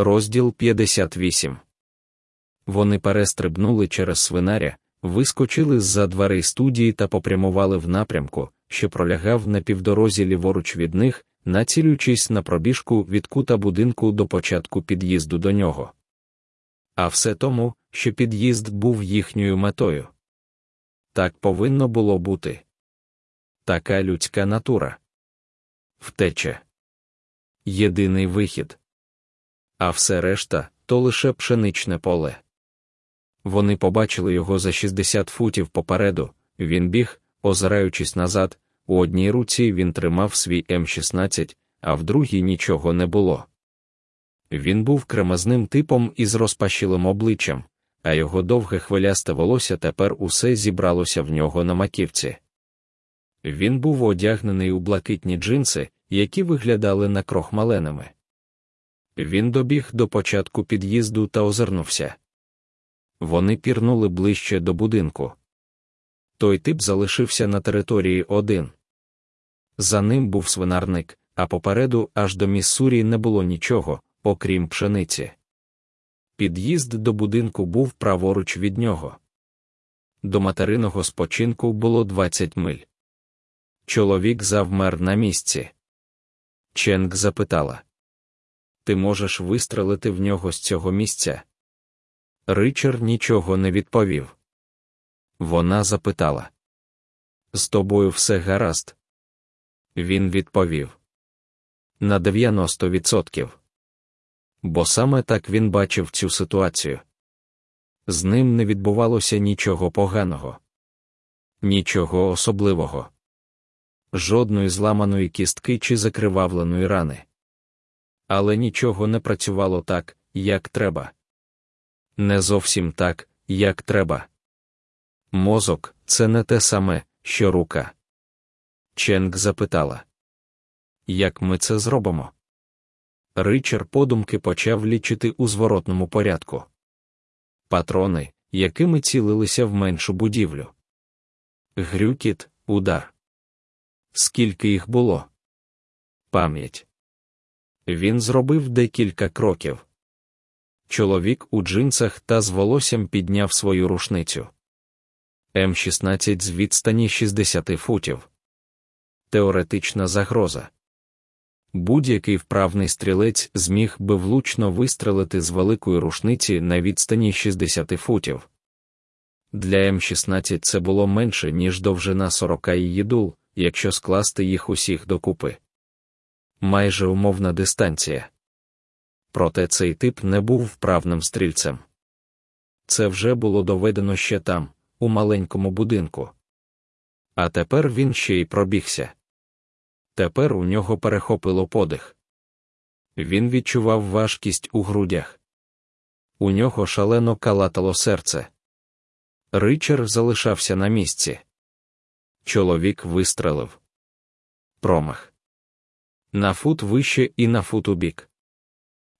Розділ 58 Вони перестрибнули через свинаря, вискочили з-за дверей студії та попрямували в напрямку, що пролягав на півдорозі ліворуч від них, націлюючись на пробіжку від кута будинку до початку під'їзду до нього. А все тому, що під'їзд був їхньою метою. Так повинно було бути. Така людська натура. Втеча. Єдиний вихід. А все решта то лише пшеничне поле. Вони побачили його за 60 футів попереду, він біг, озираючись назад, у одній руці він тримав свій М16, а в другій нічого не було. Він був кремезним типом із розпашілим обличчям, а його довге хвилясте волосся тепер усе зібралося в нього на маківці. Він був одягнений у блакитні джинси, які виглядали накрохмаленими. Він добіг до початку під'їзду та озирнувся. Вони пірнули ближче до будинку. Той тип залишився на території один. За ним був свинарник, а попереду аж до Міссурі не було нічого, окрім пшениці. Під'їзд до будинку був праворуч від нього. До материного спочинку було 20 миль. Чоловік завмер на місці. Ченк запитала: Ти можеш вистрелити в нього з цього місця? Ричард нічого не відповів. Вона запитала: З тобою все гаразд? Він відповів: На 90%. Бо саме так він бачив цю ситуацію. З ним не відбувалося нічого поганого, нічого особливого, жодної зламаної кістки чи закривавленої рани. Але нічого не працювало так, як треба. Не зовсім так, як треба. Мозок це не те саме, що рука. Ченк запитала, як ми це зробимо? Ричар подумки почав лічити у зворотному порядку. Патрони, якими цілилися в меншу будівлю. Грюкіт, удар. Скільки їх було? Пам'ять. Він зробив декілька кроків. Чоловік у джинсах та з волоссям підняв свою рушницю. М16 з відстані 60 футів. Теоретична загроза. Будь-який вправний стрілець зміг би влучно вистрелити з великої рушниці на відстані 60 футів. Для М16 це було менше, ніж довжина 40 її дул, якщо скласти їх усіх докупи. Майже умовна дистанція. Проте цей тип не був вправним стрільцем. Це вже було доведено ще там, у маленькому будинку. А тепер він ще й пробігся. Тепер у нього перехопило подих. Він відчував важкість у грудях. У нього шалено калатало серце. Ричар залишався на місці. Чоловік вистрелив. Промах. На фут вище і на фут у бік.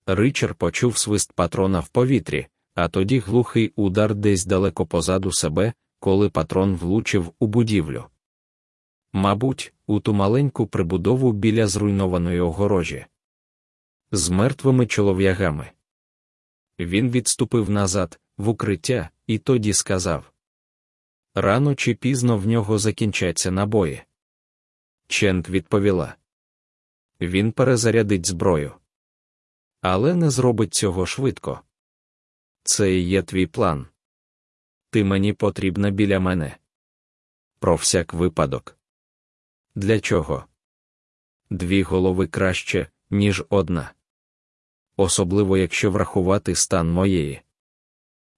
Ричар почув свист патрона в повітрі, а тоді глухий удар десь далеко позаду себе, коли патрон влучив у будівлю. Мабуть, у ту маленьку прибудову біля зруйнованої огорожі. З мертвими чолов'ягами. Він відступив назад, в укриття, і тоді сказав Рано чи пізно в нього закінчаться набої. Ченк відповіла. Він перезарядить зброю. Але не зробить цього швидко. Це і є твій план. Ти мені потрібна біля мене. Про всяк випадок. Для чого? Дві голови краще, ніж одна. Особливо якщо врахувати стан моєї.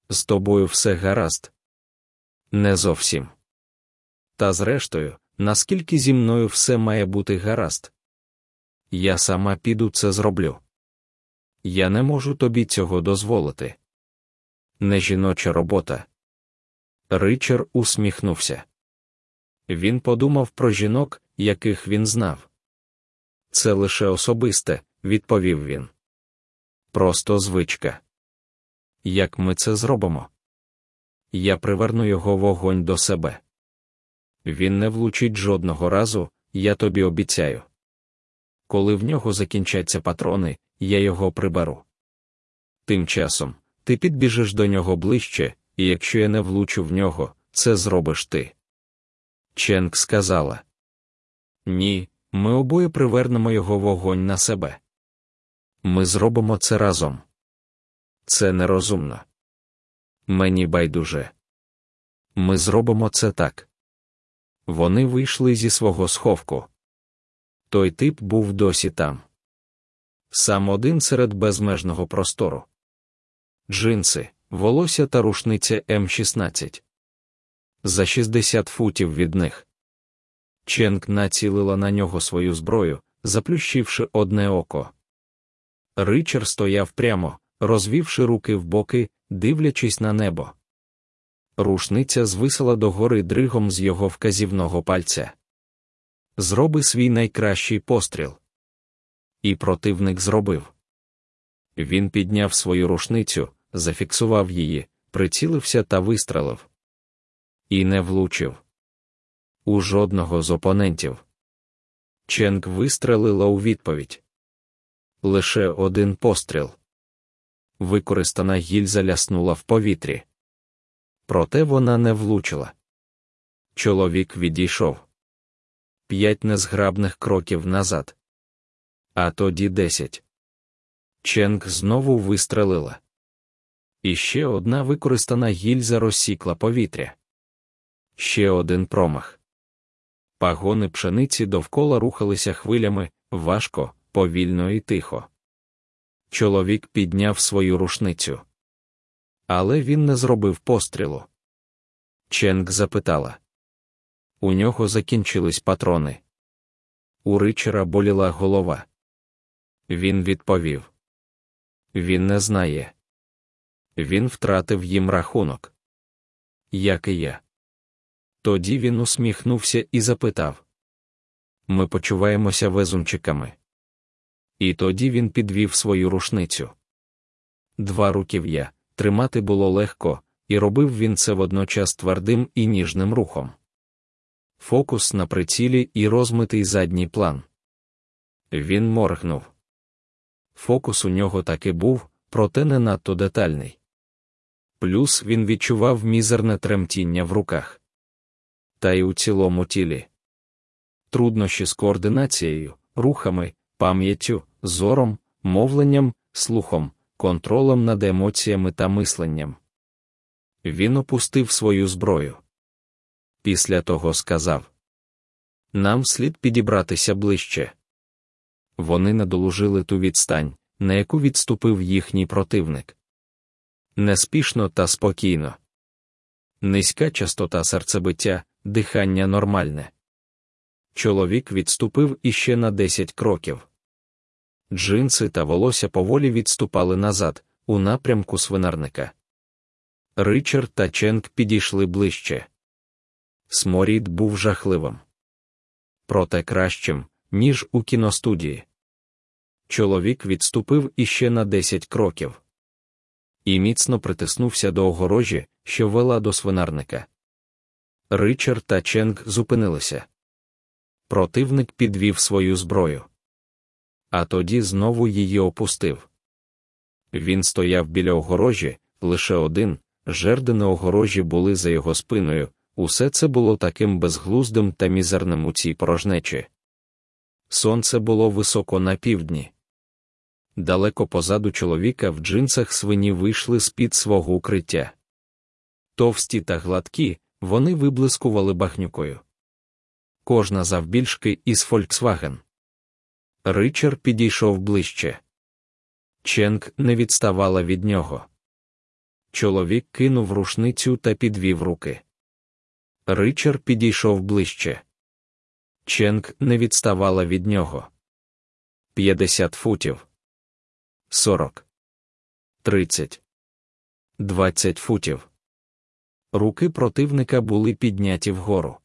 З тобою все гаразд. Не зовсім. Та зрештою, наскільки зі мною все має бути гаразд. Я сама піду це зроблю. Я не можу тобі цього дозволити. Не жіноча робота. Ричар усміхнувся. Він подумав про жінок, яких він знав. Це лише особисте, відповів він. Просто звичка. Як ми це зробимо? Я приверну його вогонь до себе. Він не влучить жодного разу, я тобі обіцяю. Коли в нього закінчаться патрони, я його приберу. Тим часом ти підбіжиш до нього ближче, і якщо я не влучу в нього, це зробиш ти. Ченк сказала Ні, ми обоє привернемо його вогонь на себе. Ми зробимо це разом. Це нерозумно. Мені байдуже. Ми зробимо це так. Вони вийшли зі свого сховку. Той тип був досі там. Сам один серед безмежного простору. Джинси, волосся та рушниця М16. За 60 футів від них. Ченк націлила на нього свою зброю, заплющивши одне око. Ричар стояв прямо, розвівши руки в боки, дивлячись на небо. Рушниця звисала догори дригом з його вказівного пальця. Зроби свій найкращий постріл. І противник зробив. Він підняв свою рушницю, зафіксував її, прицілився та вистрелив. І не влучив. У жодного з опонентів. Ченк вистрелила у відповідь. Лише один постріл. Використана гільза ляснула в повітрі. Проте вона не влучила. Чоловік відійшов. П'ять незграбних кроків назад. А тоді десять. Ченк знову вистрелила. І ще одна використана гільза розсікла повітря. Ще один промах. Пагони пшениці довкола рухалися хвилями важко, повільно і тихо. Чоловік підняв свою рушницю. Але він не зробив пострілу. Ченк запитала. У нього закінчились патрони. У ричера боліла голова. Він відповів: Він не знає. Він втратив їм рахунок. Як і я. Тоді він усміхнувся і запитав: Ми почуваємося везунчиками. І тоді він підвів свою рушницю. Два руків'я тримати було легко, і робив він це водночас твердим і ніжним рухом. Фокус на прицілі і розмитий задній план. Він моргнув. Фокус у нього таки був, проте не надто детальний. Плюс він відчував мізерне тремтіння в руках. Та й у цілому тілі. Труднощі з координацією, рухами, пам'яттю, зором, мовленням, слухом, контролем над емоціями та мисленням. Він опустив свою зброю. Після того сказав: Нам слід підібратися ближче. Вони надолужили ту відстань, на яку відступив їхній противник. Неспішно та спокійно. Низька частота серцебиття, дихання нормальне. Чоловік відступив іще на 10 кроків. Джинси та волосся поволі відступали назад, у напрямку свинарника. Ричард та Ченк підійшли ближче. Сморід був жахливим. Проте кращим, ніж у кіностудії. Чоловік відступив іще на 10 кроків і міцно притиснувся до огорожі, що вела до свинарника. Ричард та Ченк зупинилися. Противник підвів свою зброю. А тоді знову її опустив. Він стояв біля огорожі, лише один, жерди на огорожі були за його спиною, усе це було таким безглуздим та мізерним у цій порожнечі. Сонце було високо на півдні. Далеко позаду чоловіка в джинсах свині вийшли з-під свого укриття. Товсті та гладкі, вони виблискували бахнюкою. Кожна завбільшки із Фольксваген. Ричард підійшов ближче. Ченк не відставала від нього. Чоловік кинув рушницю та підвів руки. Ричард підійшов ближче. Ченк не відставала від нього. П'ятдесят футів. Сорок. Тридцять. Двадцять футів. Руки противника були підняті вгору.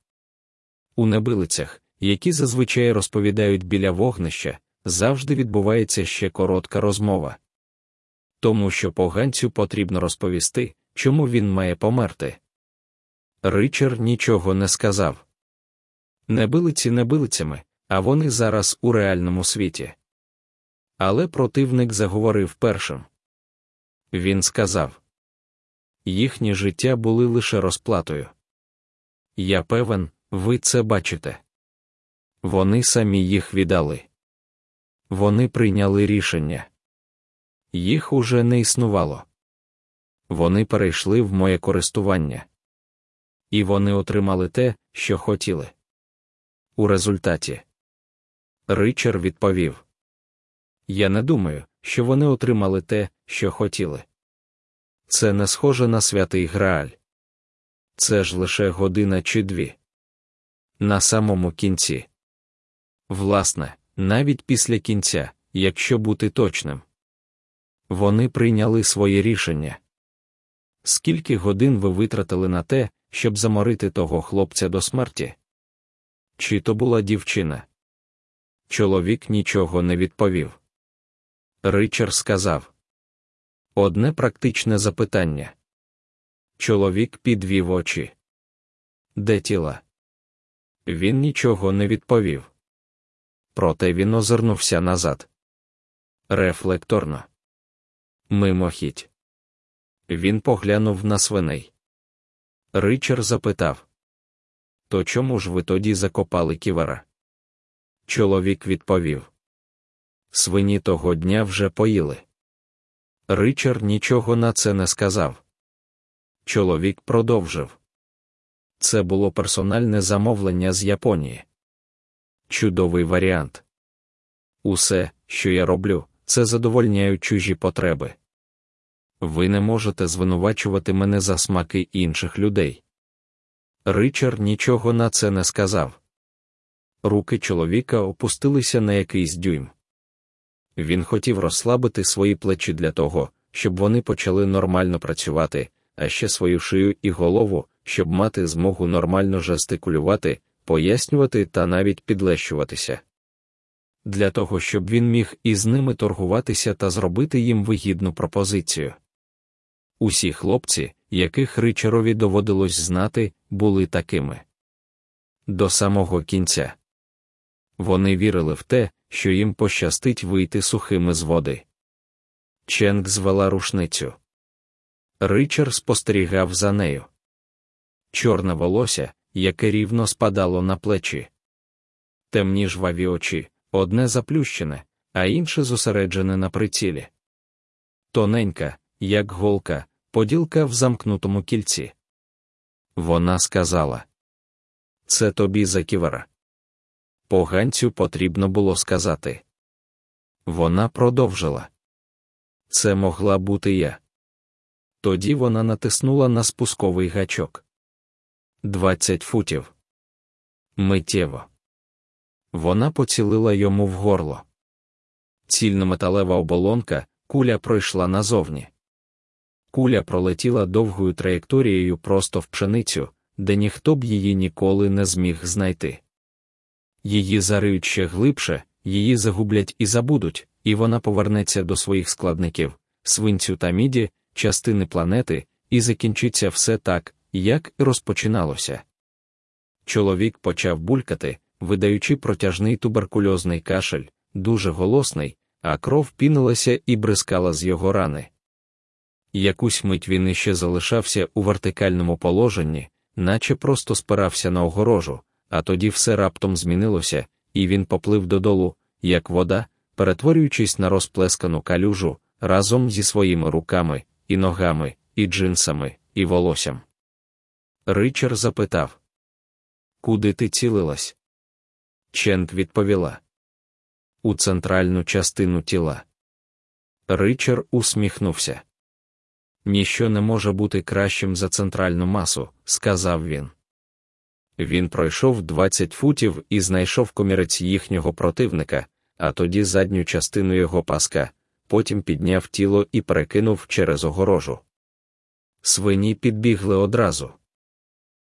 У небилицях, які зазвичай розповідають біля вогнища, завжди відбувається ще коротка розмова. Тому що поганцю потрібно розповісти, чому він має померти. Ричард нічого не сказав. Небилиці небилицями, а вони зараз у реальному світі. Але противник заговорив першим. Він сказав їхні життя були лише розплатою. Я певен, ви це бачите. Вони самі їх віддали. Вони прийняли рішення. Їх уже не існувало. Вони перейшли в моє користування. І вони отримали те, що хотіли. У результаті Ричар відповів: Я не думаю, що вони отримали те, що хотіли. Це не схоже на святий Грааль. Це ж лише година чи дві. На самому кінці. Власне, навіть після кінця, якщо бути точним, вони прийняли своє рішення. Скільки годин ви витратили на те, щоб заморити того хлопця до смерті? Чи то була дівчина? Чоловік нічого не відповів. Ричард сказав одне практичне запитання. Чоловік підвів очі. Де тіла? Він нічого не відповів. Проте він озирнувся назад. Рефлекторно. Мимохідь. Він поглянув на свиней. Ричард запитав: То чому ж ви тоді закопали ківера? Чоловік відповів: Свині того дня вже поїли. Ричард нічого на це не сказав. Чоловік продовжив. Це було персональне замовлення з Японії. Чудовий варіант. Усе, що я роблю, це задовольняють чужі потреби. Ви не можете звинувачувати мене за смаки інших людей. Ричард нічого на це не сказав. Руки чоловіка опустилися на якийсь дюйм. Він хотів розслабити свої плечі для того, щоб вони почали нормально працювати, а ще свою шию і голову, щоб мати змогу нормально жестикулювати, пояснювати та навіть підлещуватися. Для того, щоб він міг із ними торгуватися та зробити їм вигідну пропозицію. Усі хлопці, яких Ричарові доводилось знати, були такими. До самого кінця. Вони вірили в те, що їм пощастить вийти сухими з води. Ченг звела рушницю. Ричард спостерігав за нею. Чорне волосся, яке рівно спадало на плечі. Темні жваві очі, одне заплющене, а інше зосереджене на прицілі. Тоненька, як голка, поділка в замкнутому кільці. Вона сказала: Це тобі за ківера. Поганцю потрібно було сказати. Вона продовжила. Це могла бути я. Тоді вона натиснула на спусковий гачок. Двадцять футів. Миттєво. Вона поцілила йому в горло. Цільнометалева оболонка, куля пройшла назовні. Куля пролетіла довгою траєкторією просто в пшеницю, де ніхто б її ніколи не зміг знайти. Її зариють ще глибше, її загублять і забудуть, і вона повернеться до своїх складників, свинцю та міді, частини планети, і закінчиться все так, як і розпочиналося. Чоловік почав булькати, видаючи протяжний туберкульозний кашель, дуже голосний, а кров пінилася і бризкала з його рани. Якусь мить він іще залишався у вертикальному положенні, наче просто спирався на огорожу, а тоді все раптом змінилося, і він поплив додолу, як вода, перетворюючись на розплескану калюжу разом зі своїми руками, і ногами, і джинсами, і волоссям. Ричард запитав Куди ти цілилась? Ченк відповіла У центральну частину тіла. Ричард усміхнувся. Ніщо не може бути кращим за центральну масу, сказав він. Він пройшов 20 футів і знайшов комірець їхнього противника, а тоді задню частину його паска, потім підняв тіло і перекинув через огорожу. Свині підбігли одразу.